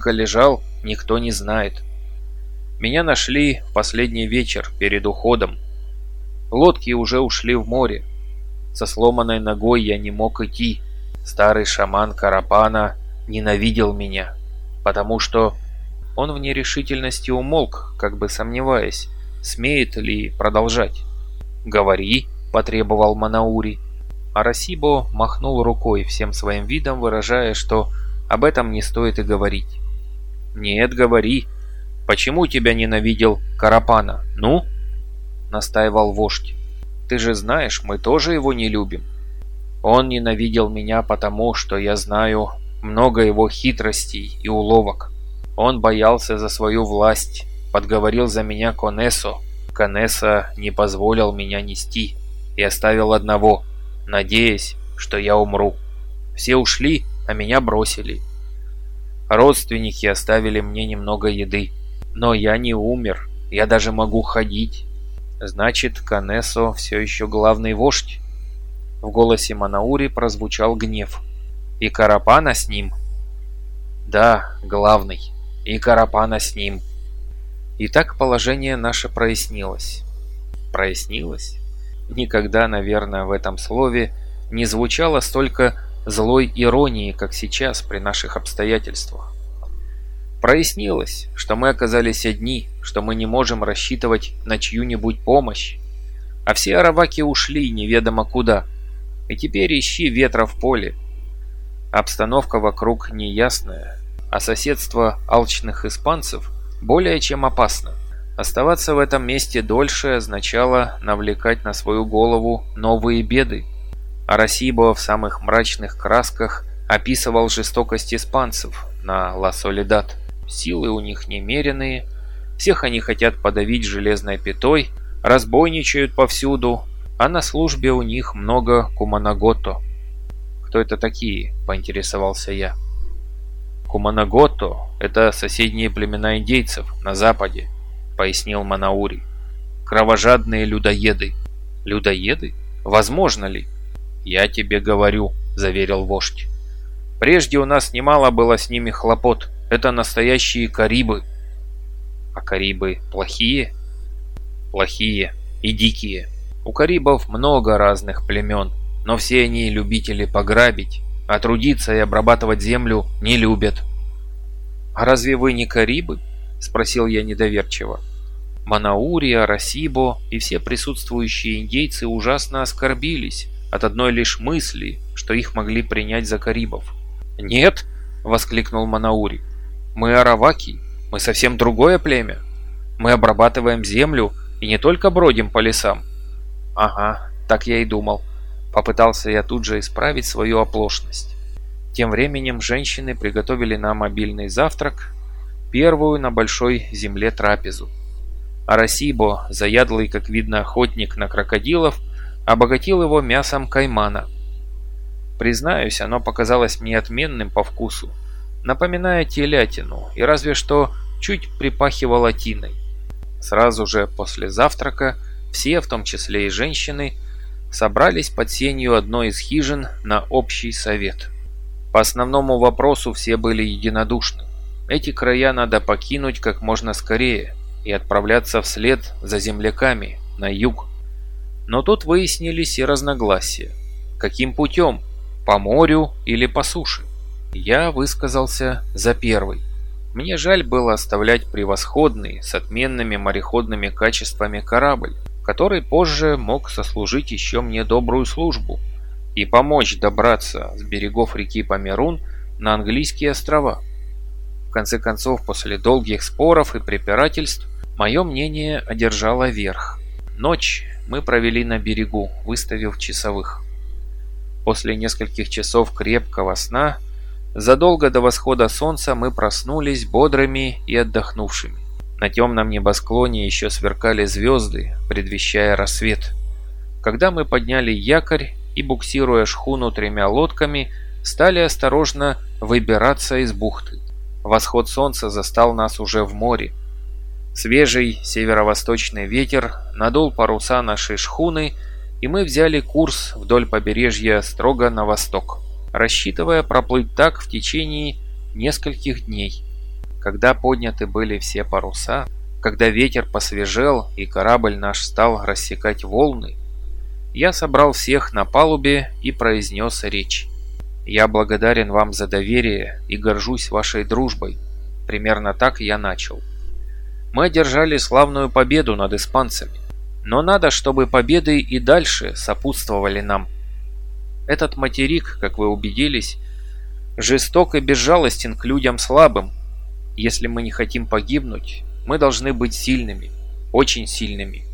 сколько лежал, никто не знает. Меня нашли последний вечер перед уходом. Лодки уже ушли в море. Со сломанной ногой я не мог идти. Старый шаман Карапана ненавидел меня, потому что он в нерешительности умолк, как бы сомневаясь, смеет ли продолжать. «Говори», — потребовал Манаури. Арасибо махнул рукой всем своим видом, выражая, что об этом не стоит и говорить. «Нет, говори. Почему тебя ненавидел Карапана? Ну?» — настаивал вождь. «Ты же знаешь, мы тоже его не любим. Он ненавидел меня потому, что я знаю много его хитростей и уловок. Он боялся за свою власть, подговорил за меня Конесо. Конесо не позволил меня нести и оставил одного, надеясь, что я умру. Все ушли, а меня бросили. Родственники оставили мне немного еды. Но я не умер, я даже могу ходить. Значит, Канесо все еще главный вождь. В голосе Манаури прозвучал гнев. И Карапана с ним? Да, главный. И Карапана с ним. И так положение наше прояснилось. Прояснилось? Никогда, наверное, в этом слове не звучало столько злой иронии, как сейчас при наших обстоятельствах. Прояснилось, что мы оказались одни, что мы не можем рассчитывать на чью-нибудь помощь, а все араваки ушли неведомо куда. И теперь ищи ветра в поле. Обстановка вокруг неясная, а соседство алчных испанцев более чем опасно. Оставаться в этом месте дольше означало навлекать на свою голову новые беды. Арасибо в самых мрачных красках описывал жестокость испанцев на Ла Солидат. Силы у них немеренные, всех они хотят подавить железной пятой, разбойничают повсюду, а на службе у них много куманагото. «Кто это такие?» – поинтересовался я. «Куманагото – это соседние племена индейцев на западе», – пояснил Манаури. «Кровожадные людоеды». «Людоеды? Возможно ли?» «Я тебе говорю», – заверил вождь. «Прежде у нас немало было с ними хлопот. Это настоящие карибы». «А карибы плохие?» «Плохие и дикие. У карибов много разных племен, но все они любители пограбить, а трудиться и обрабатывать землю не любят». «А разве вы не карибы?» – спросил я недоверчиво. Манаурия, Расибо и все присутствующие индейцы ужасно оскорбились от одной лишь мысли, что их могли принять за карибов. «Нет!» – воскликнул Манаури. «Мы араваки, мы совсем другое племя. Мы обрабатываем землю и не только бродим по лесам». «Ага, так я и думал». Попытался я тут же исправить свою оплошность. Тем временем женщины приготовили нам обильный завтрак, первую на большой земле трапезу. Арасибо, заядлый, как видно, охотник на крокодилов, обогатил его мясом каймана. Признаюсь, оно показалось мне отменным по вкусу, напоминая телятину и разве что чуть припахивало тиной. Сразу же после завтрака все, в том числе и женщины, собрались под сенью одной из хижин на общий совет. По основному вопросу все были единодушны. Эти края надо покинуть как можно скорее и отправляться вслед за земляками на юг. Но тут выяснились и разногласия. Каким путем? По морю или по суше? Я высказался за первый. Мне жаль было оставлять превосходный, с отменными мореходными качествами корабль, который позже мог сослужить еще мне добрую службу и помочь добраться с берегов реки Померун на английские острова. В конце концов, после долгих споров и препирательств, мое мнение одержало верх. Ночь мы провели на берегу, выставив часовых. После нескольких часов крепкого сна, задолго до восхода солнца мы проснулись бодрыми и отдохнувшими. На темном небосклоне еще сверкали звезды, предвещая рассвет. Когда мы подняли якорь и, буксируя шхуну тремя лодками, стали осторожно выбираться из бухты. Восход солнца застал нас уже в море. Свежий северо-восточный ветер надул паруса нашей шхуны, и мы взяли курс вдоль побережья строго на восток, рассчитывая проплыть так в течение нескольких дней. Когда подняты были все паруса, когда ветер посвежел и корабль наш стал рассекать волны, я собрал всех на палубе и произнес речь. «Я благодарен вам за доверие и горжусь вашей дружбой». Примерно так я начал. Мы одержали славную победу над испанцами. Но надо, чтобы победы и дальше сопутствовали нам. Этот материк, как вы убедились, жесток и безжалостен к людям слабым. Если мы не хотим погибнуть, мы должны быть сильными, очень сильными,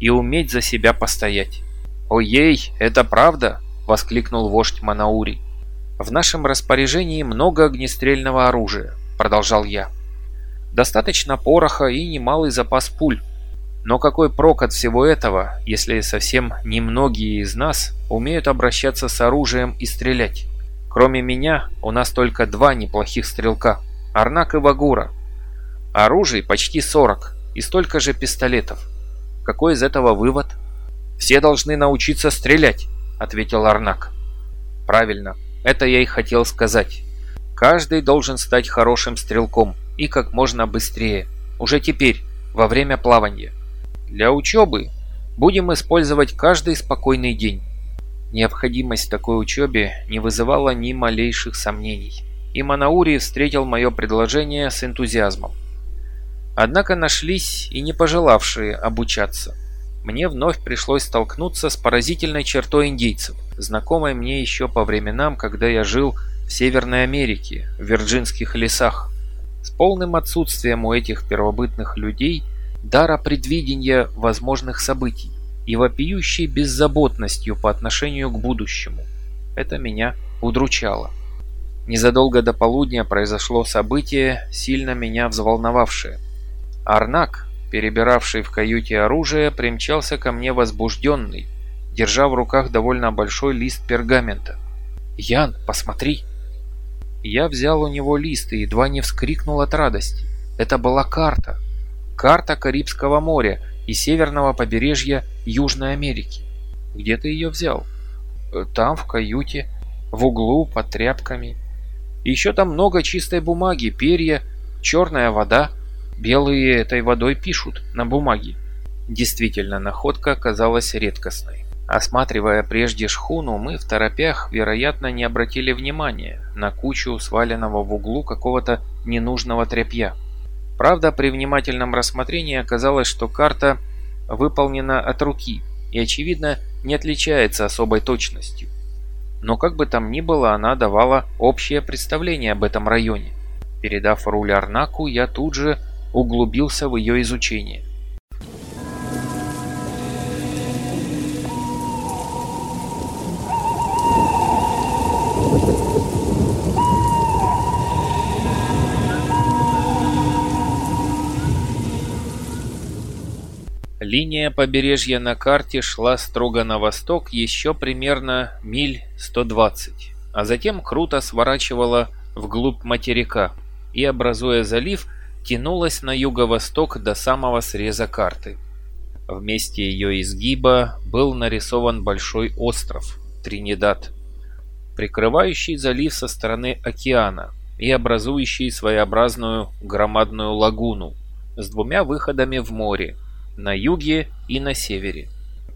и уметь за себя постоять. «Ой-ей, это правда!» – воскликнул вождь Манаури. «В нашем распоряжении много огнестрельного оружия», – продолжал я. «Достаточно пороха и немалый запас пуль. Но какой прок от всего этого, если совсем немногие из нас умеют обращаться с оружием и стрелять? Кроме меня, у нас только два неплохих стрелка – Арнак и Вагура. Оружий почти 40 и столько же пистолетов. Какой из этого вывод? «Все должны научиться стрелять», – ответил Арнак. «Правильно, это я и хотел сказать. Каждый должен стать хорошим стрелком и как можно быстрее, уже теперь, во время плавания. Для учебы будем использовать каждый спокойный день. Необходимость в такой учебе не вызывала ни малейших сомнений, и Манаури встретил мое предложение с энтузиазмом. Однако нашлись и не пожелавшие обучаться. Мне вновь пришлось столкнуться с поразительной чертой индейцев, знакомой мне еще по временам, когда я жил в Северной Америке, в Вирджинских лесах. С полным отсутствием у этих первобытных людей – дара предвидения возможных событий и вопиющей беззаботностью по отношению к будущему. Это меня удручало. Незадолго до полудня произошло событие, сильно меня взволновавшее. Арнак, перебиравший в каюте оружие, примчался ко мне возбужденный, держа в руках довольно большой лист пергамента. «Ян, посмотри!» Я взял у него лист и едва не вскрикнул от радости. Это была карта, Карта Карибского моря и северного побережья Южной Америки. Где ты ее взял? Э, там, в каюте, в углу, под тряпками. еще там много чистой бумаги, перья, черная вода. Белые этой водой пишут на бумаге. Действительно, находка оказалась редкостной. Осматривая прежде шхуну, мы в торопях, вероятно, не обратили внимания на кучу сваленного в углу какого-то ненужного тряпья. Правда, при внимательном рассмотрении оказалось, что карта выполнена от руки и, очевидно, не отличается особой точностью. Но как бы там ни было, она давала общее представление об этом районе. Передав руль Арнаку, я тут же углубился в ее изучение. Линия побережья на карте шла строго на восток еще примерно миль 120, а затем круто сворачивала вглубь материка и, образуя залив, тянулась на юго-восток до самого среза карты. В месте ее изгиба был нарисован большой остров Тринидад, прикрывающий залив со стороны океана и образующий своеобразную громадную лагуну с двумя выходами в море – на юге и на севере.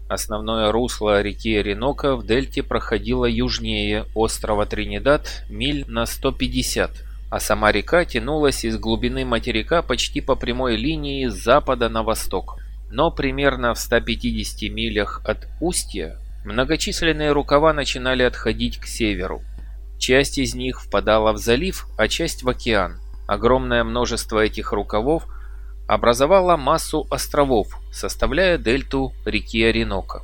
Основное русло реки Оренока в дельте проходило южнее острова Тринидад миль на 150, а сама река тянулась из глубины материка почти по прямой линии с запада на восток. Но примерно в 150 милях от устья многочисленные рукава начинали отходить к северу. Часть из них впадала в залив, а часть в океан. Огромное множество этих рукавов образовала массу островов, составляя дельту реки Оренока.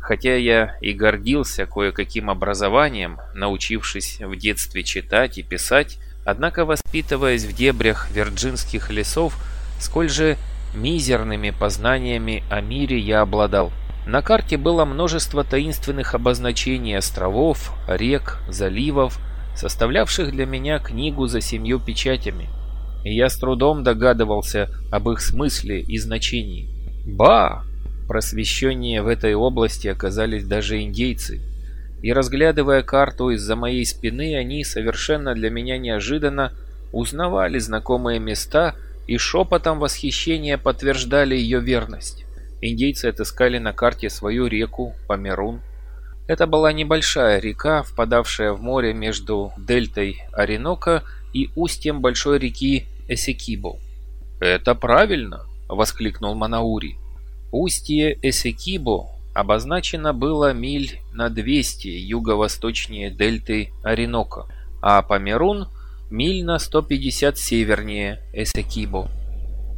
Хотя я и гордился кое-каким образованием, научившись в детстве читать и писать, однако воспитываясь в дебрях вирджинских лесов, сколь же мизерными познаниями о мире я обладал. На карте было множество таинственных обозначений островов, рек, заливов, составлявших для меня книгу за семью печатями – и я с трудом догадывался об их смысле и значении. Ба! Просвещеннее в этой области оказались даже индейцы. И разглядывая карту из-за моей спины, они совершенно для меня неожиданно узнавали знакомые места и шепотом восхищения подтверждали ее верность. Индейцы отыскали на карте свою реку Померун. Это была небольшая река, впадавшая в море между дельтой Оренока и устьем большой реки Эсекибо. «Это правильно!» — воскликнул Манаури. Устье Эсекибо обозначено было миль на 200 юго-восточнее дельты Оренока, а Померун — миль на 150 севернее Эсекибо.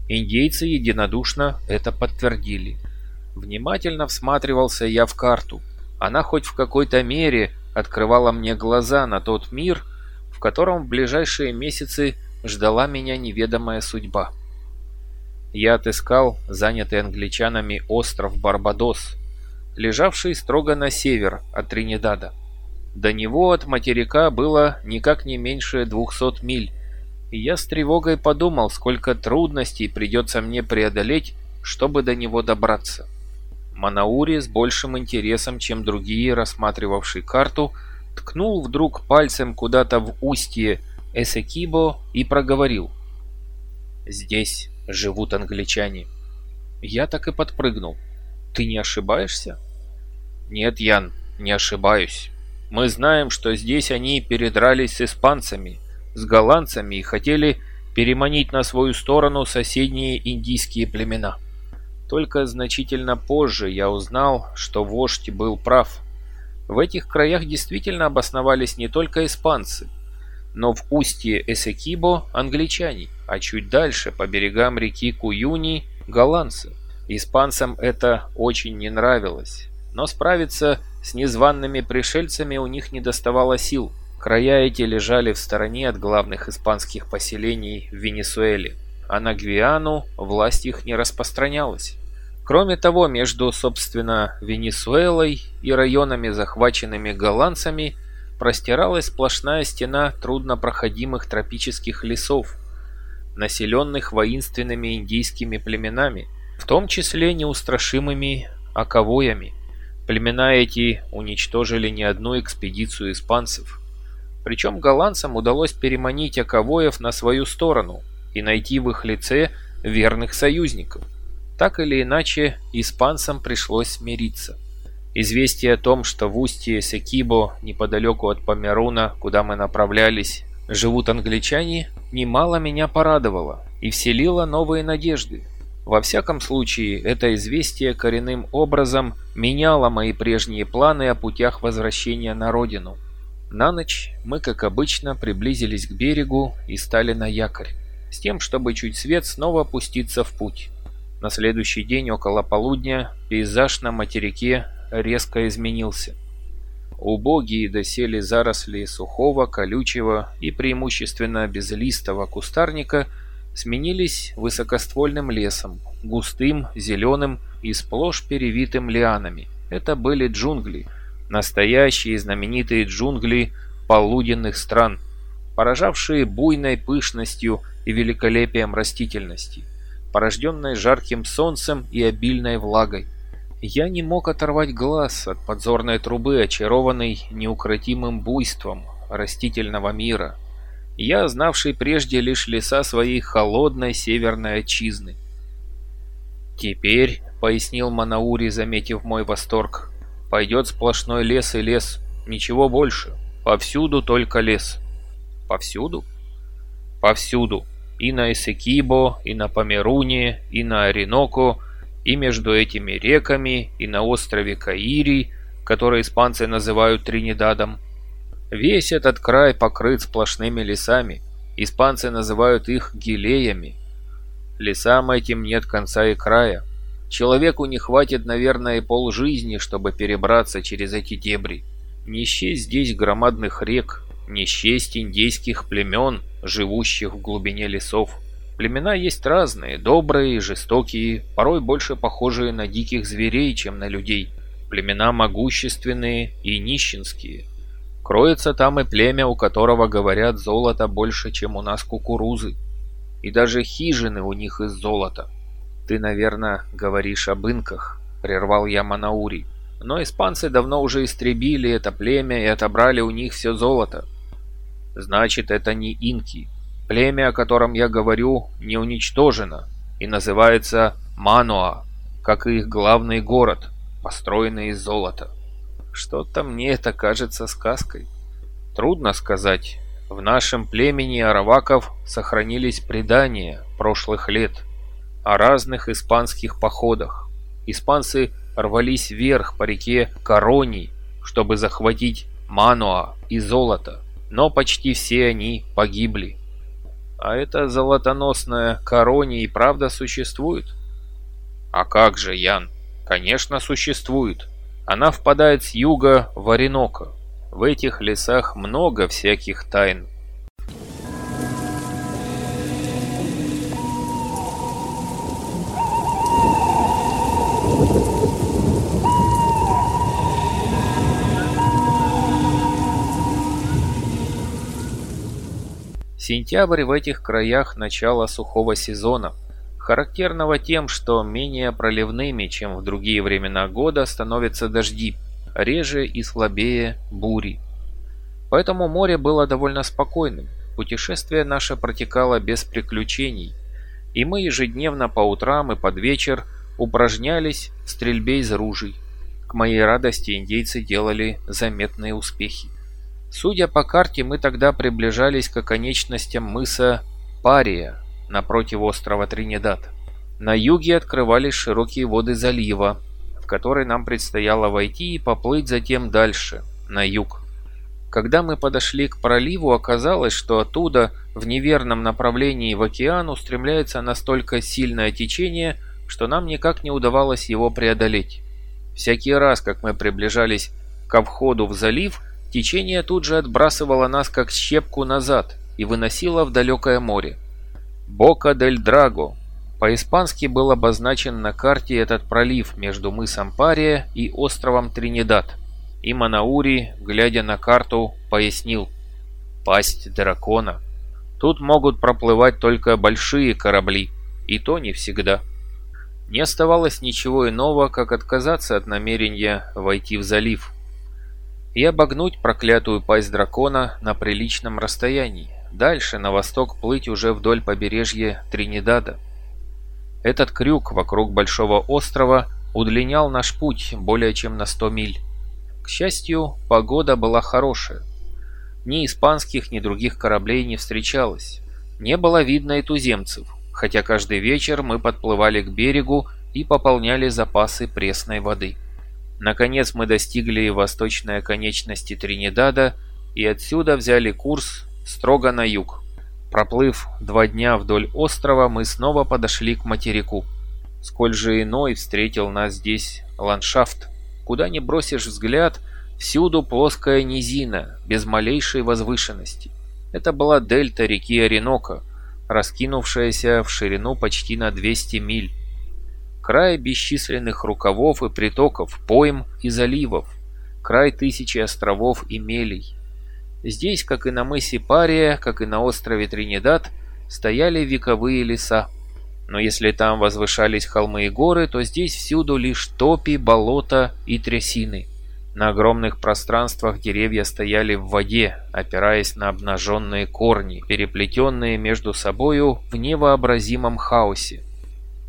Индейцы единодушно это подтвердили. Внимательно всматривался я в карту. Она хоть в какой-то мере открывала мне глаза на тот мир, в котором в ближайшие месяцы ждала меня неведомая судьба. Я отыскал занятый англичанами остров Барбадос, лежавший строго на север от Тринидада. До него от материка было никак не меньше двухсот миль, и я с тревогой подумал, сколько трудностей придется мне преодолеть, чтобы до него добраться. Манаури с большим интересом, чем другие, рассматривавшие карту, ткнул вдруг пальцем куда-то в устье Эсекибо и проговорил. «Здесь живут англичане». Я так и подпрыгнул. «Ты не ошибаешься?» «Нет, Ян, не ошибаюсь. Мы знаем, что здесь они передрались с испанцами, с голландцами и хотели переманить на свою сторону соседние индийские племена. Только значительно позже я узнал, что вождь был прав. В этих краях действительно обосновались не только испанцы, но в устье Эсекибо англичане, а чуть дальше, по берегам реки Куюни, голландцы. Испанцам это очень не нравилось, но справиться с незваными пришельцами у них не доставало сил – Края эти лежали в стороне от главных испанских поселений в Венесуэле, а на Гвиану власть их не распространялась. Кроме того, между, собственно, Венесуэлой и районами, захваченными голландцами, простиралась сплошная стена труднопроходимых тропических лесов, населенных воинственными индийскими племенами, в том числе неустрашимыми аковоями. Племена эти уничтожили не одну экспедицию испанцев – причем голландцам удалось переманить Аковоев на свою сторону и найти в их лице верных союзников. Так или иначе, испанцам пришлось смириться. Известие о том, что в устье Секибо, неподалеку от Померуна, куда мы направлялись, живут англичане, немало меня порадовало и вселило новые надежды. Во всяком случае, это известие коренным образом меняло мои прежние планы о путях возвращения на родину. На ночь мы, как обычно, приблизились к берегу и стали на якорь, с тем, чтобы чуть свет снова опуститься в путь. На следующий день около полудня пейзаж на материке резко изменился. Убогие доселе заросли сухого, колючего и преимущественно безлистого кустарника сменились высокоствольным лесом, густым, зеленым и сплошь перевитым лианами. Это были джунгли, Настоящие знаменитые джунгли полуденных стран, поражавшие буйной пышностью и великолепием растительности, порожденной жарким солнцем и обильной влагой. Я не мог оторвать глаз от подзорной трубы, очарованной неукротимым буйством растительного мира. Я, знавший прежде лишь леса своей холодной северной отчизны. «Теперь», — пояснил Манаури, заметив мой восторг, Пойдет сплошной лес и лес, ничего больше. Повсюду только лес. Повсюду? Повсюду. И на Эсекибо, и на Померуне, и на Ореноко, и между этими реками, и на острове Каири, который испанцы называют Тринидадом. Весь этот край покрыт сплошными лесами. Испанцы называют их гилеями. Лесам этим нет конца и края. Человеку не хватит, наверное, полжизни, чтобы перебраться через эти дебри. Не счесть здесь громадных рек, не счесть индейских племен, живущих в глубине лесов. Племена есть разные, добрые жестокие, порой больше похожие на диких зверей, чем на людей. Племена могущественные и нищенские. Кроется там и племя, у которого, говорят, золото больше, чем у нас кукурузы. И даже хижины у них из золота. «Ты, наверное, говоришь об инках», — прервал я Манаури. «Но испанцы давно уже истребили это племя и отобрали у них все золото». «Значит, это не инки. Племя, о котором я говорю, не уничтожено и называется Мануа, как и их главный город, построенный из золота. Что-то мне это кажется сказкой. Трудно сказать. В нашем племени араваков сохранились предания прошлых лет о разных испанских походах. Испанцы рвались вверх по реке Корони, чтобы захватить Мануа и золото, но почти все они погибли. А эта золотоносная Корони и правда существует? А как же, Ян? Конечно, существует. Она впадает с юга в Ореноко. В этих лесах много всяких тайн. Сентябрь в этих краях начало сухого сезона, характерного тем, что менее проливными, чем в другие времена года, становятся дожди, реже и слабее бури. Поэтому море было довольно спокойным, путешествие наше протекало без приключений, и мы ежедневно по утрам и под вечер упражнялись в стрельбе из ружей. К моей радости индейцы делали заметные успехи. Судя по карте, мы тогда приближались к оконечностям мыса Пария напротив острова Тринидад. На юге открывались широкие воды залива, в который нам предстояло войти и поплыть затем дальше, на юг. Когда мы подошли к проливу, оказалось, что оттуда в неверном направлении в океан устремляется настолько сильное течение, что нам никак не удавалось его преодолеть. Всякий раз, как мы приближались ко входу в залив, Течение тут же отбрасывало нас как щепку назад и выносило в далекое море. Бока-дель-Драго. По-испански был обозначен на карте этот пролив между мысом Пария и островом Тринидад. И Манаури, глядя на карту, пояснил. Пасть дракона. Тут могут проплывать только большие корабли, и то не всегда. Не оставалось ничего иного, как отказаться от намерения войти в залив и обогнуть проклятую пасть дракона на приличном расстоянии. Дальше на восток плыть уже вдоль побережья Тринидада. Этот крюк вокруг большого острова удлинял наш путь более чем на 100 миль. К счастью, погода была хорошая. Ни испанских, ни других кораблей не встречалось. Не было видно и туземцев, хотя каждый вечер мы подплывали к берегу и пополняли запасы пресной воды. Наконец мы достигли восточной оконечности Тринидада и отсюда взяли курс строго на юг. Проплыв два дня вдоль острова, мы снова подошли к материку. Сколь же иной встретил нас здесь ландшафт. Куда ни бросишь взгляд, всюду плоская низина, без малейшей возвышенности. Это была дельта реки Оренока, раскинувшаяся в ширину почти на 200 миль край бесчисленных рукавов и притоков, пойм и заливов, край тысячи островов и мелей. Здесь, как и на мысе Пария, как и на острове Тринидад, стояли вековые леса. Но если там возвышались холмы и горы, то здесь всюду лишь топи, болота и трясины. На огромных пространствах деревья стояли в воде, опираясь на обнаженные корни, переплетенные между собою в невообразимом хаосе.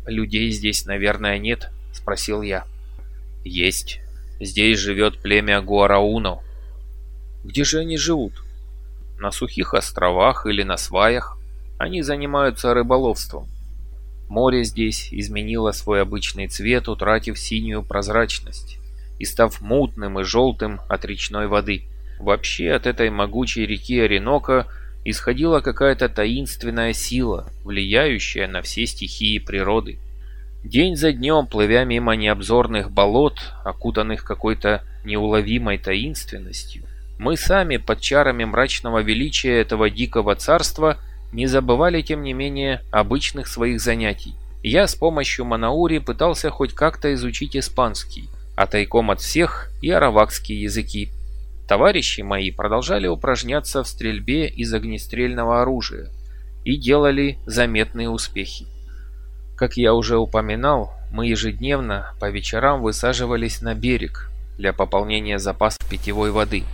«Людей здесь, наверное, нет?» – спросил я. «Есть. Здесь живет племя Гуарауно». «Где же они живут?» «На сухих островах или на сваях. Они занимаются рыболовством. Море здесь изменило свой обычный цвет, утратив синюю прозрачность и став мутным и желтым от речной воды. Вообще от этой могучей реки Оренока исходила какая-то таинственная сила, влияющая на все стихии природы. День за днем, плывя мимо необзорных болот, окутанных какой-то неуловимой таинственностью, мы сами под чарами мрачного величия этого дикого царства не забывали, тем не менее, обычных своих занятий. Я с помощью Манаури пытался хоть как-то изучить испанский, а тайком от всех и аравакские языки. Товарищи мои продолжали упражняться в стрельбе из огнестрельного оружия и делали заметные успехи. Как я уже упоминал, мы ежедневно по вечерам высаживались на берег для пополнения запасов питьевой воды.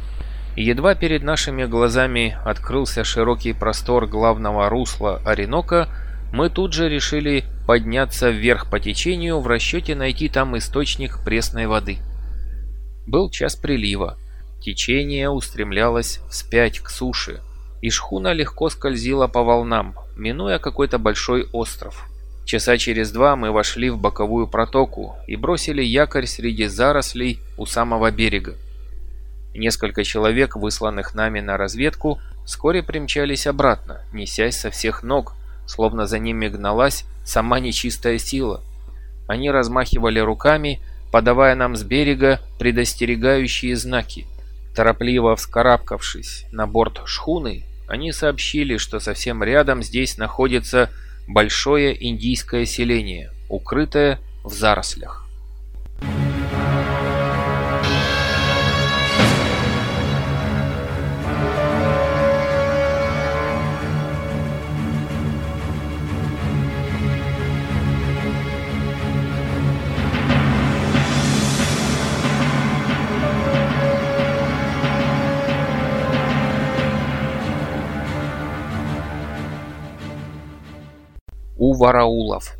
и едва перед нашими глазами открылся широкий простор главного русла Оренока, мы тут же решили подняться вверх по течению в расчете найти там источник пресной воды. Был час прилива. Течение устремлялось вспять к суше, и шхуна легко скользила по волнам, минуя какой-то большой остров. Часа через два мы вошли в боковую протоку и бросили якорь среди зарослей у самого берега. Несколько человек, высланных нами на разведку, вскоре примчались обратно, несясь со всех ног, словно за ними гналась сама нечистая сила. Они размахивали руками, подавая нам с берега предостерегающие знаки. Торопливо вскарабкавшись на борт шхуны, они сообщили, что совсем рядом здесь находится большое индийское селение, укрытое в зарослях. У вараулов.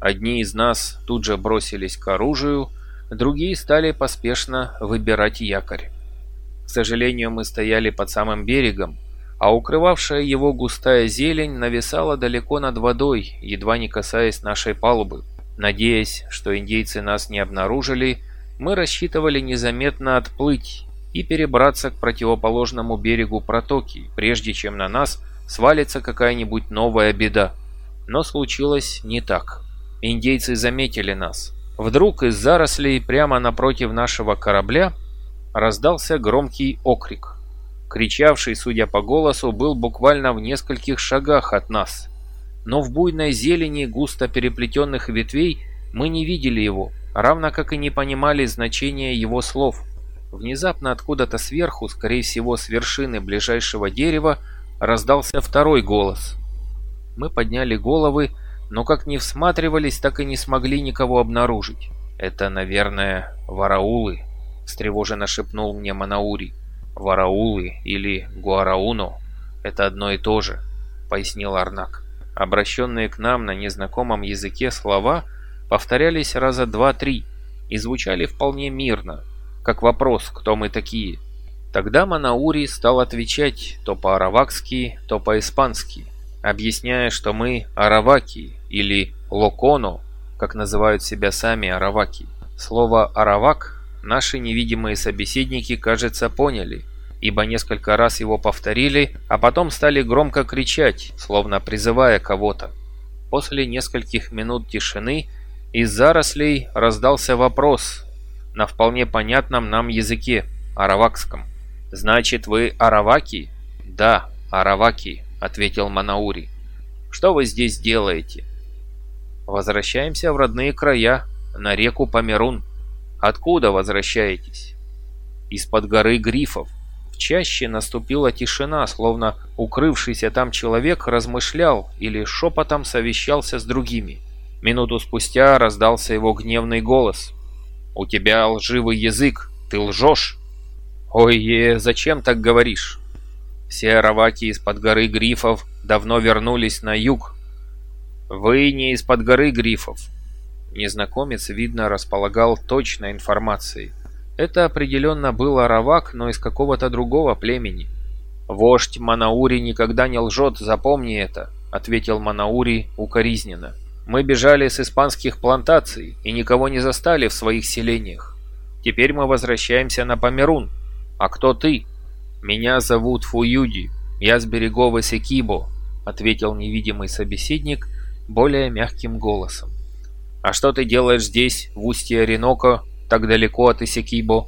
Одни из нас тут же бросились к оружию, другие стали поспешно выбирать якорь. К сожалению, мы стояли под самым берегом, а укрывавшая его густая зелень нависала далеко над водой, едва не касаясь нашей палубы. Надеясь, что индейцы нас не обнаружили, мы рассчитывали незаметно отплыть и перебраться к противоположному берегу протоки, прежде чем на нас свалится какая-нибудь новая беда. Но случилось не так. Индейцы заметили нас. Вдруг из зарослей прямо напротив нашего корабля раздался громкий окрик. Кричавший, судя по голосу, был буквально в нескольких шагах от нас. Но в буйной зелени густо переплетенных ветвей мы не видели его, равно как и не понимали значения его слов. Внезапно откуда-то сверху, скорее всего с вершины ближайшего дерева, раздался второй голос. Мы подняли головы, но как не всматривались, так и не смогли никого обнаружить. «Это, наверное, вараулы», — встревоженно шепнул мне Манаури. Вараулы или Гуарауно – это одно и то же, пояснил Арнак. Обращенные к нам на незнакомом языке слова повторялись раза два-три и звучали вполне мирно, как вопрос «Кто мы такие?». Тогда Манаури стал отвечать то по-аравакски, то по-испански, объясняя, что мы араваки или локоно, как называют себя сами араваки. Слово «аравак» наши невидимые собеседники, кажется, поняли, ибо несколько раз его повторили, а потом стали громко кричать, словно призывая кого-то. После нескольких минут тишины из зарослей раздался вопрос на вполне понятном нам языке, аравакском. «Значит, вы араваки?» «Да, араваки», — ответил Манаури. «Что вы здесь делаете?» «Возвращаемся в родные края, на реку Померун», Откуда возвращаетесь? Из-под горы Грифов. В чаще наступила тишина, словно укрывшийся там человек размышлял или шепотом совещался с другими. Минуту спустя раздался его гневный голос. «У тебя лживый язык, ты лжешь!» «Ой, зачем так говоришь?» Все араваки из-под горы Грифов давно вернулись на юг. «Вы не из-под горы Грифов, Незнакомец, видно, располагал точной информацией. Это определенно был Аравак, но из какого-то другого племени. «Вождь Манаури никогда не лжет, запомни это», — ответил Манаури укоризненно. «Мы бежали с испанских плантаций и никого не застали в своих селениях. Теперь мы возвращаемся на Померун. А кто ты?» «Меня зовут Фуюди. Я с берегов Эсекибо», — ответил невидимый собеседник более мягким голосом. «А что ты делаешь здесь, в устье Ореноко, так далеко от Исекибо?»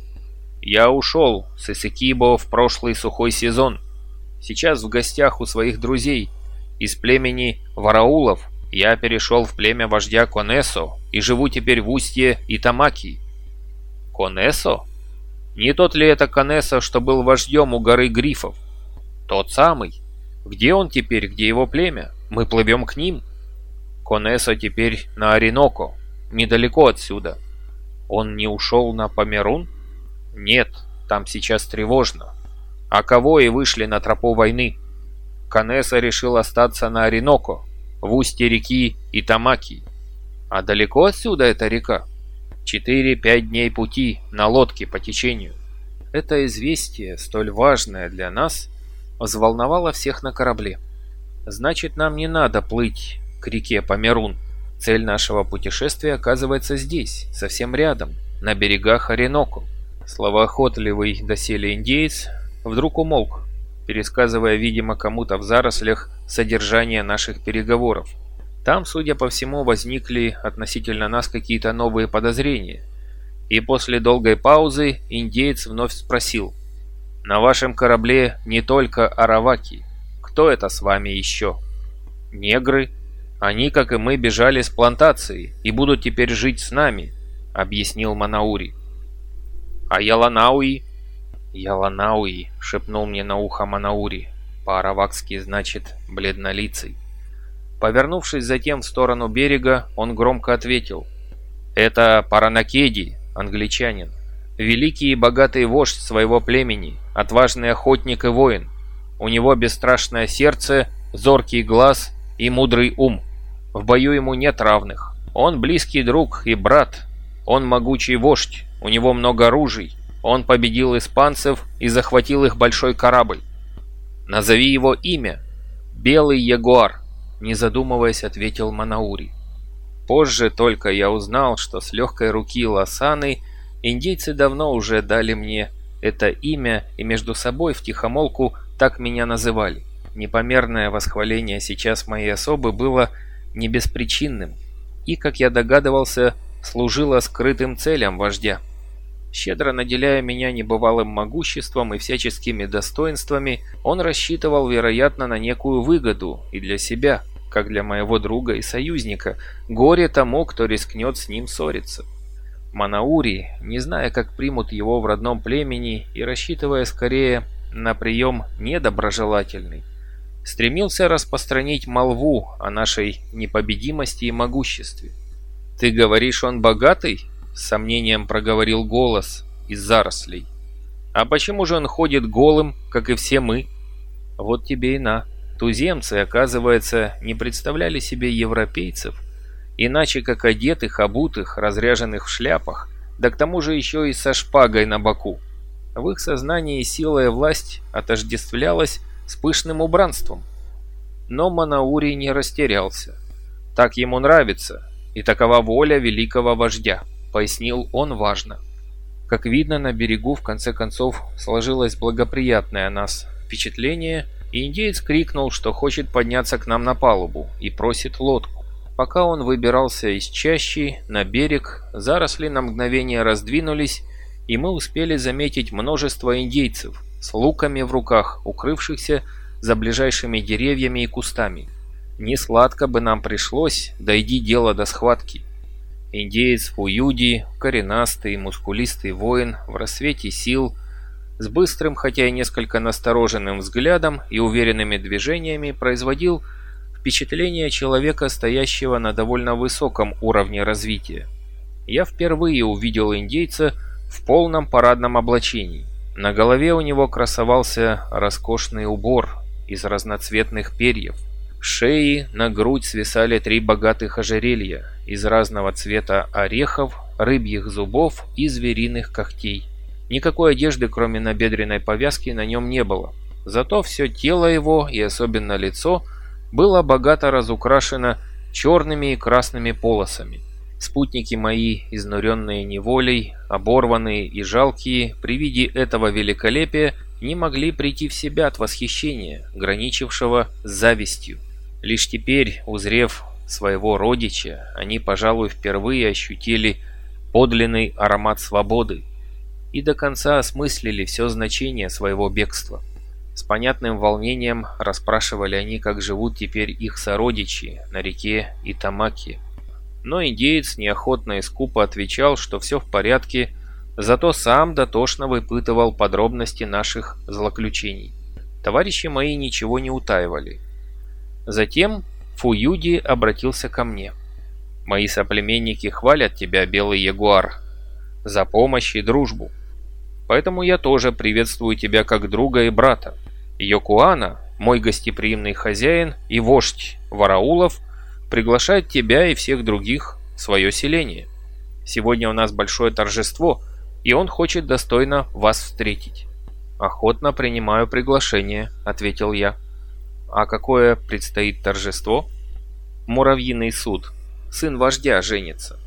«Я ушел с Исекибо в прошлый сухой сезон. Сейчас в гостях у своих друзей. Из племени Вараулов я перешел в племя вождя Конесо и живу теперь в устье Итамаки». «Конесо?» Не тот ли это Канеса, что был вождем у горы Грифов? Тот самый. Где он теперь, где его племя? Мы плывем к ним. Конеса теперь на Ореноко, недалеко отсюда. Он не ушел на Померун? Нет, там сейчас тревожно. А кого и вышли на тропу войны? Канеса решил остаться на Ореноко, в устье реки Итамаки. А далеко отсюда эта река? Четыре-пять дней пути на лодке по течению. Это известие, столь важное для нас, взволновало всех на корабле. Значит, нам не надо плыть к реке Померун. Цель нашего путешествия оказывается здесь, совсем рядом, на берегах Ореноко. Словоохотливый доселе индеец вдруг умолк, пересказывая, видимо, кому-то в зарослях содержание наших переговоров. Там, судя по всему, возникли относительно нас какие-то новые подозрения. И после долгой паузы индеец вновь спросил. «На вашем корабле не только араваки. Кто это с вами еще?» «Негры. Они, как и мы, бежали с плантации и будут теперь жить с нами», — объяснил Манаури. «А Яланауи?» «Яланауи», — шепнул мне на ухо Манаури. По-аравакски значит «бледнолицый». Повернувшись затем в сторону берега, он громко ответил. «Это Паранакеди, англичанин. Великий и богатый вождь своего племени, отважный охотник и воин. У него бесстрашное сердце, зоркий глаз и мудрый ум. В бою ему нет равных. Он близкий друг и брат. Он могучий вождь, у него много оружий. Он победил испанцев и захватил их большой корабль. Назови его имя. Белый ягуар не задумываясь, ответил Манаури. Позже только я узнал, что с легкой руки Лосаны индейцы давно уже дали мне это имя и между собой в тихомолку так меня называли. Непомерное восхваление сейчас моей особы было не беспричинным и, как я догадывался, служило скрытым целям вождя. Щедро наделяя меня небывалым могуществом и всяческими достоинствами, он рассчитывал, вероятно, на некую выгоду и для себя, как для моего друга и союзника. Горе тому, кто рискнет с ним ссориться. Манаури, не зная, как примут его в родном племени и рассчитывая скорее на прием недоброжелательный, стремился распространить молву о нашей непобедимости и могуществе. «Ты говоришь, он богатый?» — с сомнением проговорил голос из зарослей. «А почему же он ходит голым, как и все мы?» «Вот тебе и на». Туземцы, оказывается, не представляли себе европейцев, иначе как одетых, обутых, разряженных в шляпах, да к тому же еще и со шпагой на боку. В их сознании сила и власть отождествлялась с пышным убранством. Но Манаури не растерялся. Так ему нравится, и такова воля великого вождя, пояснил он важно. Как видно, на берегу в конце концов сложилось благоприятное нас впечатление – и индеец крикнул, что хочет подняться к нам на палубу и просит лодку. Пока он выбирался из чащи на берег, заросли на мгновение раздвинулись, и мы успели заметить множество индейцев с луками в руках, укрывшихся за ближайшими деревьями и кустами. Не сладко бы нам пришлось, дойди дело до схватки. Индеец Фуюди, коренастый, мускулистый воин в рассвете сил – с быстрым, хотя и несколько настороженным взглядом и уверенными движениями производил впечатление человека, стоящего на довольно высоком уровне развития. Я впервые увидел индейца в полном парадном облачении. На голове у него красовался роскошный убор из разноцветных перьев. С шеи на грудь свисали три богатых ожерелья из разного цвета орехов, рыбьих зубов и звериных когтей. Никакой одежды, кроме набедренной повязки, на нем не было. Зато все тело его, и особенно лицо, было богато разукрашено черными и красными полосами. Спутники мои, изнуренные неволей, оборванные и жалкие, при виде этого великолепия не могли прийти в себя от восхищения, граничившего с завистью. Лишь теперь, узрев своего родича, они, пожалуй, впервые ощутили подлинный аромат свободы, и до конца осмыслили все значение своего бегства. С понятным волнением расспрашивали они, как живут теперь их сородичи на реке Итамаки. Но индеец неохотно и скупо отвечал, что все в порядке, Зато сам дотошно выпытывал подробности наших злоключений. Товарищи мои ничего не утаивали. Затем Фуюди обратился ко мне. «Мои соплеменники хвалят тебя, Белый Ягуар, за помощь и дружбу. Поэтому я тоже приветствую тебя как друга и брата. Йокуана, мой гостеприимный хозяин и вождь Вараулов, приглашает тебя и всех других в свое селение. Сегодня у нас большое торжество, и он хочет достойно вас встретить». «Охотно принимаю приглашение», — ответил я. «А какое предстоит торжество?» «Муравьиный суд. Сын вождя женится».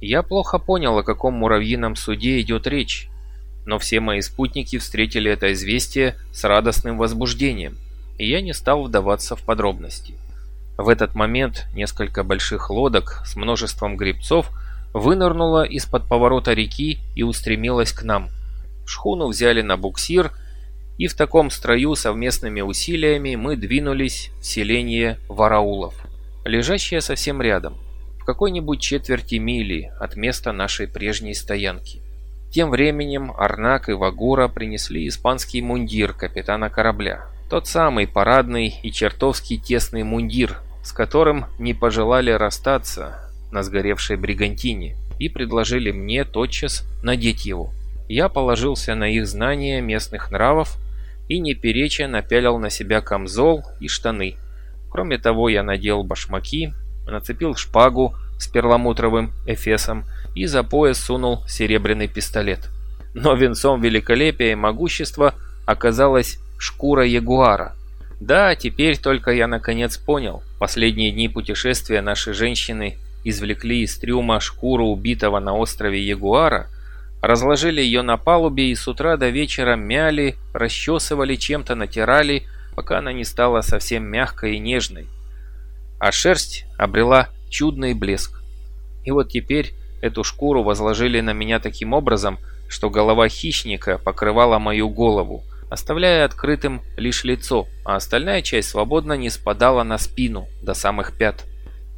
Я плохо понял, о каком муравьином суде идет речь, но все мои спутники встретили это известие с радостным возбуждением, и я не стал вдаваться в подробности. В этот момент несколько больших лодок с множеством грибцов вынырнуло из-под поворота реки и устремилось к нам. Шхуну взяли на буксир, и в таком строю совместными усилиями мы двинулись в селение Вараулов, лежащее совсем рядом, в какой-нибудь четверти мили от места нашей прежней стоянки. Тем временем Арнак и Вагура принесли испанский мундир капитана корабля. Тот самый парадный и чертовски тесный мундир, с которым не пожелали расстаться на сгоревшей бригантине и предложили мне тотчас надеть его. Я положился на их знание местных нравов и не переча напялил на себя камзол и штаны. Кроме того, я надел башмаки, нацепил шпагу с перламутровым эфесом и за пояс сунул серебряный пистолет. Но венцом великолепия и могущества оказалась шкура ягуара. Да, теперь только я наконец понял. Последние дни путешествия наши женщины извлекли из трюма шкуру убитого на острове ягуара, разложили ее на палубе и с утра до вечера мяли, расчесывали, чем-то натирали, пока она не стала совсем мягкой и нежной. А шерсть обрела чудный блеск. И вот теперь Эту шкуру возложили на меня таким образом, что голова хищника покрывала мою голову, оставляя открытым лишь лицо, а остальная часть свободно не спадала на спину до самых пят.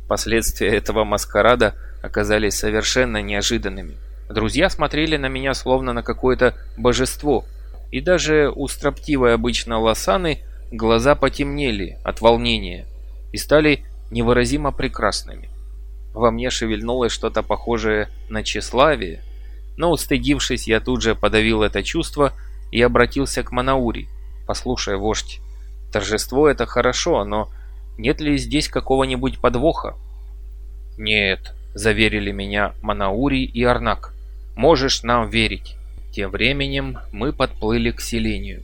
Последствия этого маскарада оказались совершенно неожиданными. Друзья смотрели на меня словно на какое-то божество, и даже у строптивой обычно лосаны глаза потемнели от волнения и стали невыразимо прекрасными. Во мне шевельнулось что-то похожее на тщеславие, но устыдившись, я тут же подавил это чувство и обратился к Манаури. «Послушай, вождь, торжество это хорошо, но нет ли здесь какого-нибудь подвоха?» «Нет», — заверили меня Манаури и Арнак. «Можешь нам верить». Тем временем мы подплыли к селению.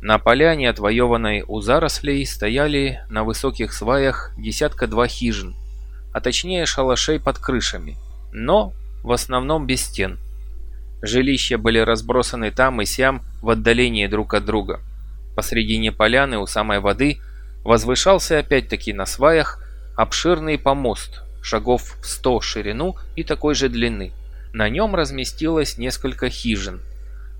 На поляне, отвоеванной у зарослей, стояли на высоких сваях десятка-два хижин — а точнее шалашей под крышами, но в основном без стен. Жилища были разбросаны там и сям в отдалении друг от друга. Посредине поляны у самой воды возвышался опять-таки на сваях обширный помост, шагов в сто ширину и такой же длины. На нем разместилось несколько хижин,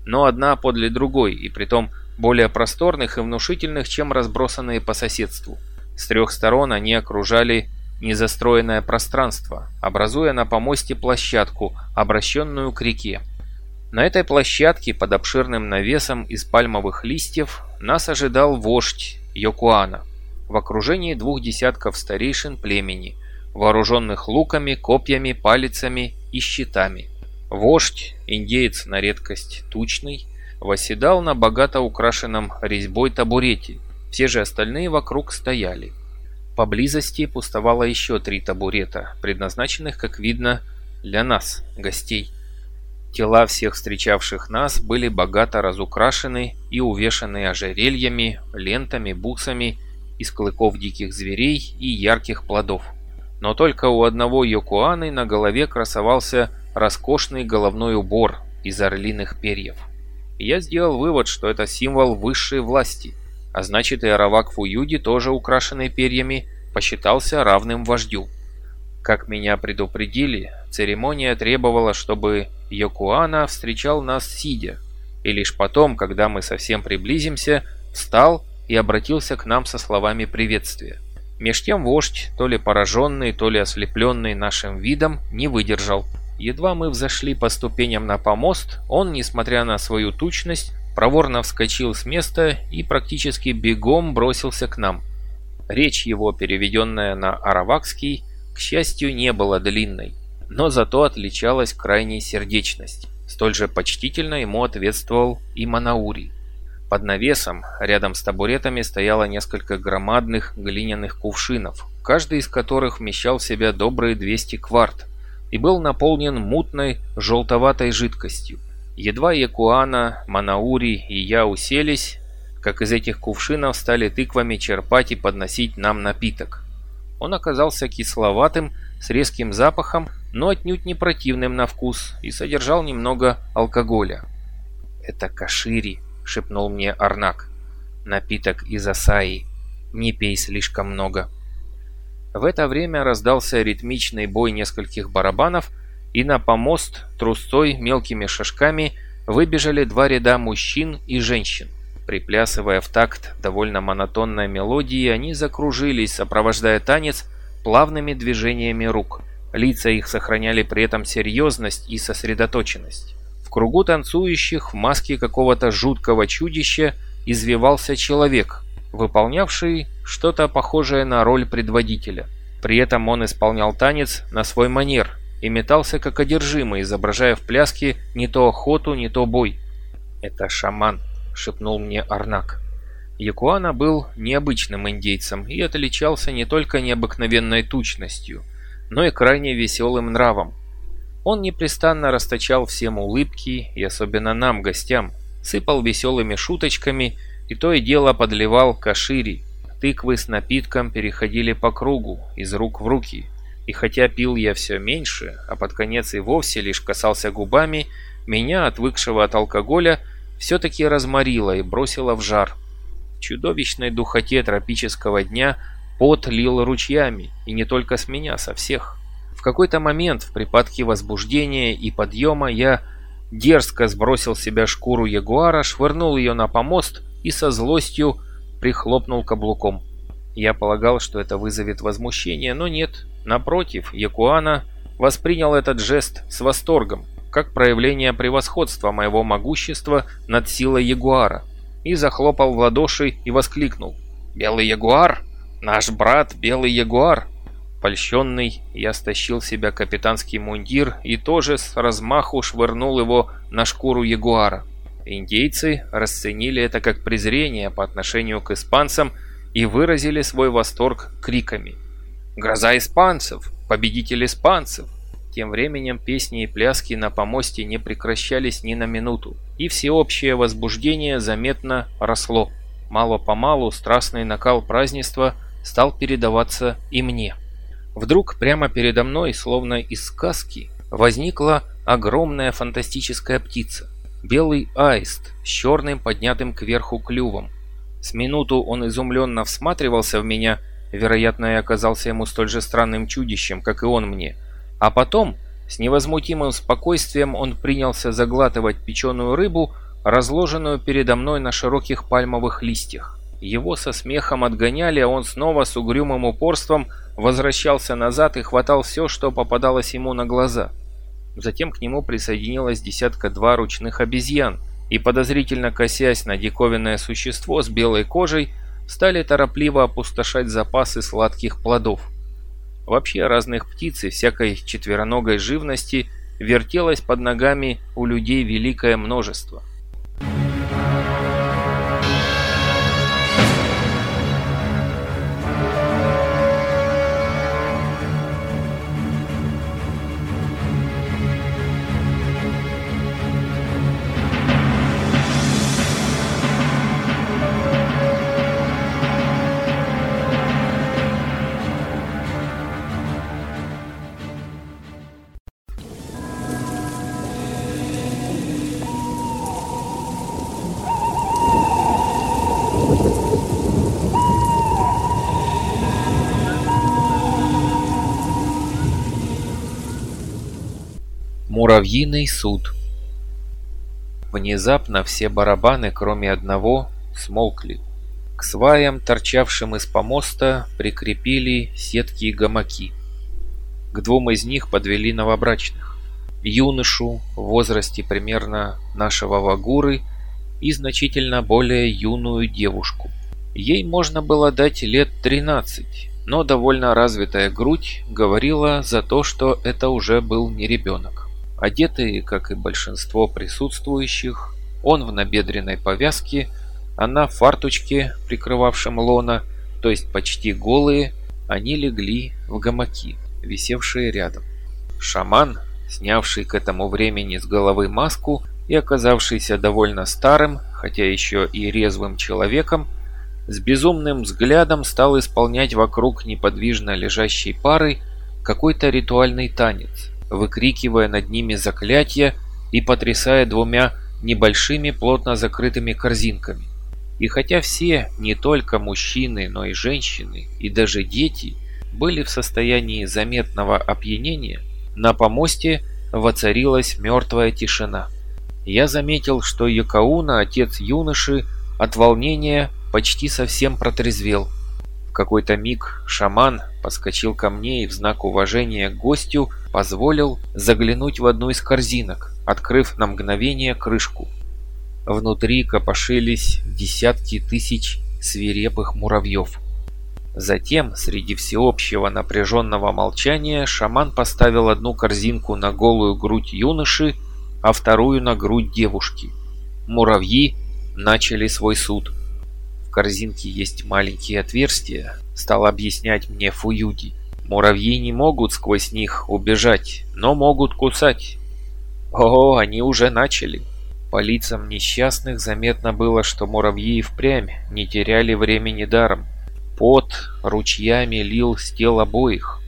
но одна подле другой, и притом более просторных и внушительных, чем разбросанные по соседству. С трех сторон они окружали незастроенное пространство, образуя на помосте площадку, обращенную к реке. На этой площадке под обширным навесом из пальмовых листьев нас ожидал вождь Йокуана в окружении двух десятков старейшин племени, вооруженных луками, копьями, палицами и щитами. Вождь, индеец на редкость тучный, восседал на богато украшенном резьбой табурете, все же остальные вокруг стояли. Поблизости пустовало еще три табурета, предназначенных, как видно, для нас, гостей. Тела всех встречавших нас были богато разукрашены и увешаны ожерельями, лентами, бусами из клыков диких зверей и ярких плодов. Но только у одного Йокуаны на голове красовался роскошный головной убор из орлиных перьев. Я сделал вывод, что это символ высшей власти – а значит и Аравак Фуюди, тоже украшенный перьями, посчитался равным вождю. Как меня предупредили, церемония требовала, чтобы Йокуана встречал нас сидя, и лишь потом, когда мы совсем приблизимся, встал и обратился к нам со словами приветствия. Меж тем вождь, то ли пораженный, то ли ослепленный нашим видом, не выдержал. Едва мы взошли по ступеням на помост, он, несмотря на свою тучность, проворно вскочил с места и практически бегом бросился к нам. Речь его, переведенная на аравакский, к счастью, не была длинной, но зато отличалась крайней сердечность. Столь же почтительно ему ответствовал и Манаури. Под навесом, рядом с табуретами, стояло несколько громадных глиняных кувшинов, каждый из которых вмещал в себя добрые 200 кварт и был наполнен мутной желтоватой жидкостью. Едва Якуана, Манаури и я уселись, как из этих кувшинов стали тыквами черпать и подносить нам напиток. Он оказался кисловатым, с резким запахом, но отнюдь не противным на вкус и содержал немного алкоголя. «Это кашири», — шепнул мне Арнак. «Напиток из асаи. Не пей слишком много». В это время раздался ритмичный бой нескольких барабанов, и на помост трустой мелкими шажками выбежали два ряда мужчин и женщин. Приплясывая в такт довольно монотонной мелодии, они закружились, сопровождая танец плавными движениями рук. Лица их сохраняли при этом серьезность и сосредоточенность. В кругу танцующих в маске какого-то жуткого чудища извивался человек, выполнявший что-то похожее на роль предводителя. При этом он исполнял танец на свой манер и метался как одержимый, изображая в пляске не то охоту, не то бой. «Это шаман», — шепнул мне Арнак. Якуана был необычным индейцем и отличался не только необыкновенной тучностью, но и крайне веселым нравом. Он непрестанно расточал всем улыбки, и особенно нам, гостям, сыпал веселыми шуточками и то и дело подливал кашири. Тыквы с напитком переходили по кругу, из рук в руки. И хотя пил я все меньше, а под конец и вовсе лишь касался губами, меня, отвыкшего от алкоголя, все-таки разморило и бросило в жар. В чудовищной духоте тропического дня пот лил ручьями, и не только с меня, со всех. В какой-то момент в припадке возбуждения и подъема я дерзко сбросил с себя шкуру ягуара, швырнул ее на помост и со злостью прихлопнул каблуком. Я полагал, что это вызовет возмущение, но нет. Напротив, Якуана воспринял этот жест с восторгом, как проявление превосходства моего могущества над силой ягуара и захлопал в ладоши и воскликнул. «Белый ягуар! Наш брат Белый ягуар!» Польщенный, я стащил себя капитанский мундир и тоже с размаху швырнул его на шкуру ягуара. Индейцы расценили это как презрение по отношению к испанцам и выразили свой восторг криками. «Гроза испанцев! Победитель испанцев!» Тем временем песни и пляски на помосте не прекращались ни на минуту, и всеобщее возбуждение заметно росло. Мало-помалу страстный накал празднества стал передаваться и мне. Вдруг прямо передо мной, словно из сказки, возникла огромная фантастическая птица. Белый аист с черным поднятым кверху клювом. С минуту он изумленно всматривался в меня, вероятно, я оказался ему столь же странным чудищем, как и он мне – а потом, с невозмутимым спокойствием, он принялся заглатывать печеную рыбу, разложенную передо мной на широких пальмовых листьях. Его со смехом отгоняли, а он снова с угрюмым упорством возвращался назад и хватал все, что попадалось ему на глаза. Затем к нему присоединилась десятка-два ручных обезьян, и, подозрительно косясь на диковинное существо с белой кожей, стали торопливо опустошать запасы сладких плодов. Вообще разных птиц и всякой четвероногой живности вертелось под ногами у людей великое множество. Муравьиный суд. Внезапно все барабаны, кроме одного, смолкли. К сваям, торчавшим из помоста, прикрепили сетки и гамаки. К двум из них подвели новобрачных. юношу в возрасте примерно нашего Вагуры и значительно более юную девушку. Ей можно было дать лет 13, но довольно развитая грудь говорила за то, что это уже был не ребенок. Одетый, как и большинство присутствующих, он в набедренной повязке, она в фартучке, прикрывавшем лона, то есть почти голые, они легли в гамаки, висевшие рядом. Шаман, снявший к этому времени с головы маску и оказавшийся довольно старым, хотя еще и резвым человеком, с безумным взглядом стал исполнять вокруг неподвижно лежащей пары какой-то ритуальный танец, выкрикивая над ними заклятия и потрясая двумя небольшими плотно закрытыми корзинками. И хотя все, не только мужчины, но и женщины, и даже дети, были в состоянии заметного опьянения, на помосте воцарилась мертвая тишина. Я заметил, что Якауна, отец юноши, от волнения почти совсем протрезвел. Какой-то миг шаман подскочил ко мне и в знак уважения к гостю позволил заглянуть в одну из корзинок, открыв на мгновение крышку. Внутри копошились десятки тысяч свирепых муравьев. Затем, среди всеобщего напряженного молчания, шаман поставил одну корзинку на голую грудь юноши, а вторую на грудь девушки. Муравьи начали свой суд. В корзинке есть маленькие отверстия, стал объяснять мне Фуюди. Муравьи не могут сквозь них убежать, но могут кусать. О, они уже начали. По лицам несчастных заметно было, что муравьи и впрямь не теряли времени даром. Пот ручьями лил с тел обоих,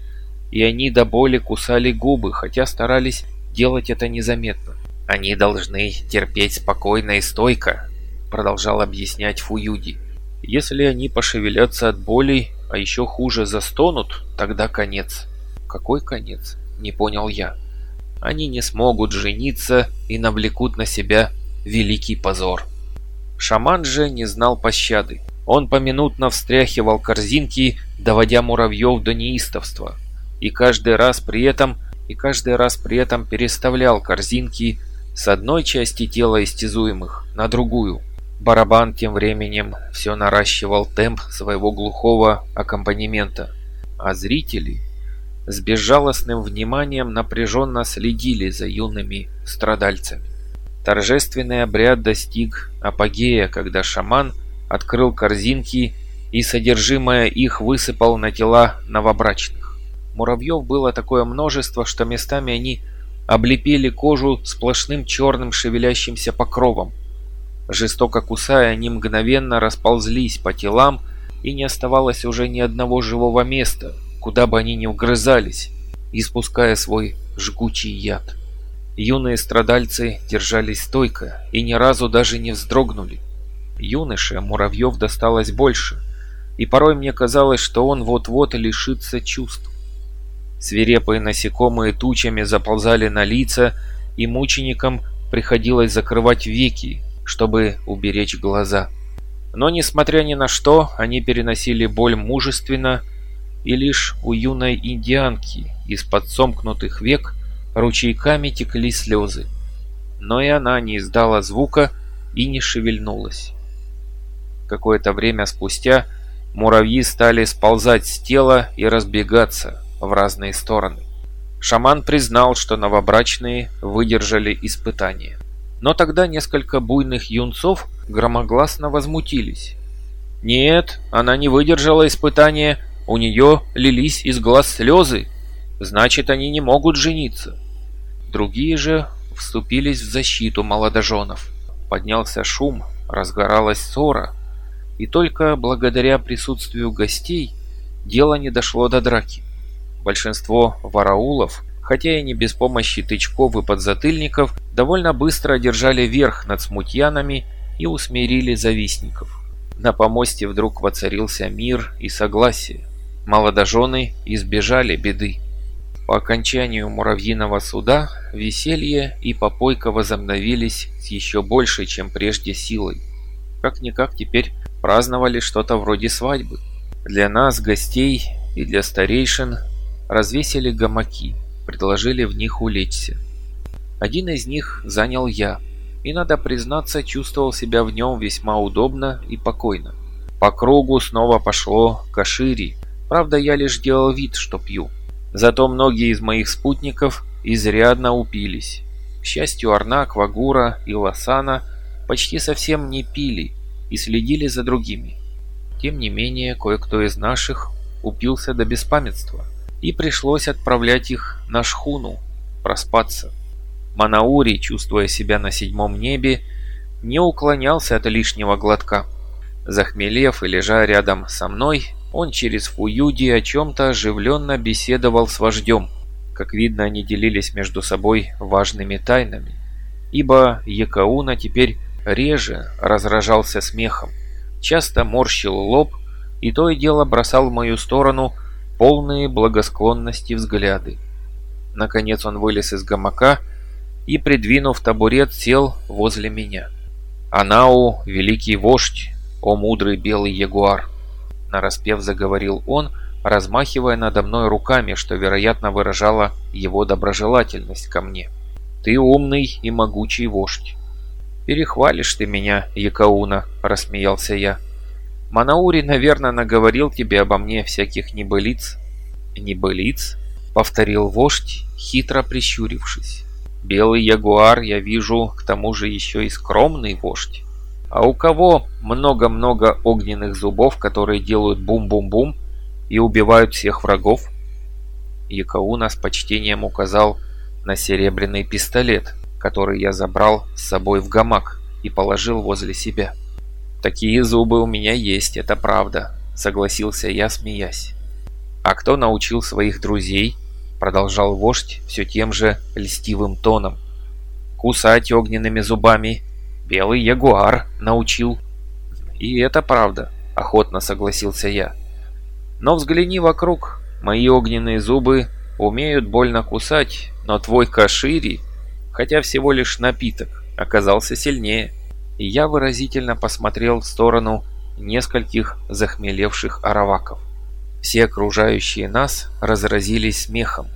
и они до боли кусали губы, хотя старались делать это незаметно. «Они должны терпеть спокойно и стойко», — продолжал объяснять Фуюди. «Если они пошевелятся от боли а еще хуже застонут, тогда конец. Какой конец? Не понял я. Они не смогут жениться и навлекут на себя великий позор. Шаман же не знал пощады. Он поминутно встряхивал корзинки, доводя муравьев до неистовства. И каждый раз при этом, и каждый раз при этом переставлял корзинки с одной части тела истязуемых на другую. Барабан тем временем все наращивал темп своего глухого аккомпанемента, а зрители с безжалостным вниманием напряженно следили за юными страдальцами. Торжественный обряд достиг апогея, когда шаман открыл корзинки и содержимое их высыпал на тела новобрачных. Муравьев было такое множество, что местами они облепили кожу сплошным черным шевелящимся покровом. Жестоко кусая, они мгновенно расползлись по телам, и не оставалось уже ни одного живого места, куда бы они ни угрызались, испуская свой жгучий яд. Юные страдальцы держались стойко и ни разу даже не вздрогнули. Юноше муравьев досталось больше, и порой мне казалось, что он вот-вот лишится чувств. Свирепые насекомые тучами заползали на лица, и мученикам приходилось закрывать веки, чтобы уберечь глаза. Но, несмотря ни на что, они переносили боль мужественно, и лишь у юной индианки из-под сомкнутых век ручейками текли слезы. Но и она не издала звука и не шевельнулась. Какое-то время спустя муравьи стали сползать с тела и разбегаться в разные стороны. Шаман признал, что новобрачные выдержали испытание. Но тогда несколько буйных юнцов громогласно возмутились. Нет, она не выдержала испытания, у нее лились из глаз слезы, значит, они не могут жениться. Другие же вступились в защиту молодоженов. Поднялся шум, разгоралась ссора, и только благодаря присутствию гостей дело не дошло до драки. Большинство вараулов хотя и не без помощи тычков и подзатыльников, довольно быстро одержали верх над смутьянами и усмирили завистников. На помосте вдруг воцарился мир и согласие. Молодожены избежали беды. По окончанию муравьиного суда веселье и попойка возобновились с еще большей, чем прежде, силой. Как-никак теперь праздновали что-то вроде свадьбы. Для нас, гостей и для старейшин развесили гамаки, предложили в них улечься. Один из них занял я, и, надо признаться, чувствовал себя в нем весьма удобно и покойно. По кругу снова пошло кашири, правда я лишь делал вид, что пью. Зато многие из моих спутников изрядно упились. К счастью, Арнак, Вагура и Лосана почти совсем не пили и следили за другими. Тем не менее, кое-кто из наших упился до беспамятства, и пришлось отправлять их на шхуну, проспаться. Манаури, чувствуя себя на седьмом небе, не уклонялся от лишнего глотка. Захмелев и лежа рядом со мной, он через фуюди о чем-то оживленно беседовал с вождем. Как видно, они делились между собой важными тайнами, ибо Якауна теперь реже разражался смехом, часто морщил лоб и то и дело бросал в мою сторону полные благосклонности взгляды. Наконец он вылез из гамака и, придвинув табурет, сел возле меня. «Анау — великий вождь, о мудрый белый ягуар!» Нараспев заговорил он, размахивая надо мной руками, что, вероятно, выражало его доброжелательность ко мне. «Ты умный и могучий вождь. «Перехвалишь ты меня, Якауна», — рассмеялся я. «Манаури, наверное, наговорил тебе обо мне всяких небылиц». «Небылиц?» — повторил вождь, хитро прищурившись. «Белый ягуар, я вижу, к тому же еще и скромный вождь. А у кого много-много огненных зубов, которые делают бум-бум-бум и убивают всех врагов?» Якауна с почтением указал на серебряный пистолет, который я забрал с собой в гамак и положил возле себя. «Такие зубы у меня есть, это правда», — согласился я, смеясь. «А кто научил своих друзей?» — продолжал вождь все тем же льстивым тоном. «Кусать огненными зубами. Белый ягуар научил». «И это правда», — охотно согласился я. «Но взгляни вокруг. Мои огненные зубы умеют больно кусать, но твой кашири хотя всего лишь напиток, оказался сильнее. И я выразительно посмотрел в сторону нескольких захмелевших араваков. Все окружающие нас разразились смехом,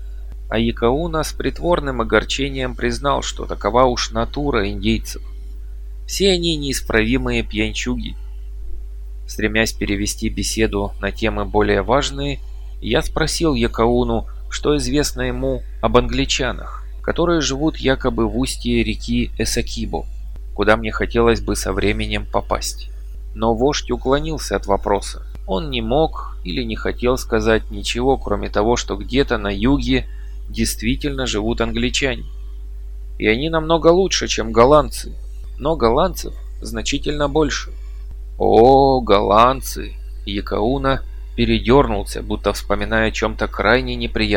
а Якауна с притворным огорчением признал, что такова уж натура индейцев. Все они неисправимые пьянчуги. Стремясь перевести беседу на темы более важные, я спросил Якауну, что известно ему об англичанах которые живут якобы в устье реки Эсакибо, куда мне хотелось бы со временем попасть. Но вождь уклонился от вопроса. Он не мог или не хотел сказать ничего, кроме того, что где-то на юге действительно живут англичане. И они намного лучше, чем голландцы. Но голландцев значительно больше. О, голландцы! Якауна передернулся, будто вспоминая о чем-то крайне неприятном.